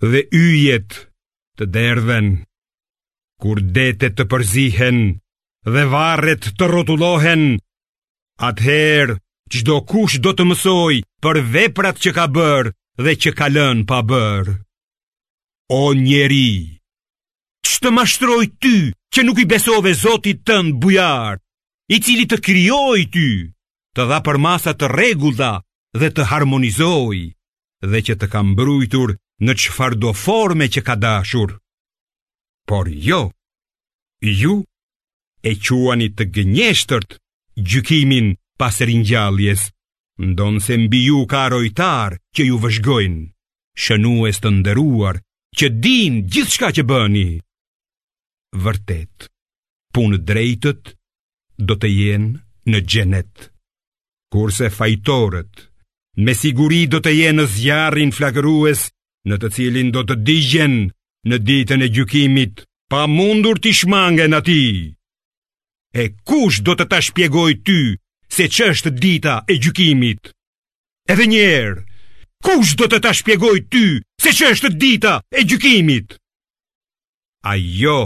dhe yjet të derdhen, kur detet të përzihen dhe varret të rrotullohen, atëherë çdokush do të mësojë për veprat që ka bërë dhe që ka lënë pa bërë. O njeri, ç'të mashtroi ty që nuk i besove zotit tënd bujar, i cili të krijoi ty, të dha përmasa të rregullta dhe të harmonizoi, dhe që të ka mbrujtur në çfarëdo forme që ka dashur. Por jo, ju e quani të gënjeshtërt gjykimin pas ringjalljes, ndonëse mbi ju ka rojtarë që ju vëzhgojnë, shënues të nderuar që dinë gjithçka që bëni. Vërtet, punëdrejtët do të jenë në xhenet. kurse fajtorët me siguri do të jenë në zjarrin flakërues në të cilin do të digjen në ditën e gjykimit pa mundur t'i shmangen atij. E kush do të ta shpjegojë ty se ç'është dita e gjykimit? Edhe një herë, kush do të ta shpjegojë ty se ç'është dita e gjykimit? Ajo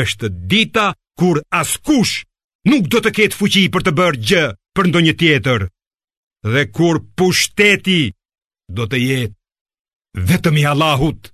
është dita kur askush nuk do të ketë fuqi për të bërë gjë për ndonjë tjetër. Dhe kur pushteti do të jetë vetëm i Allahut.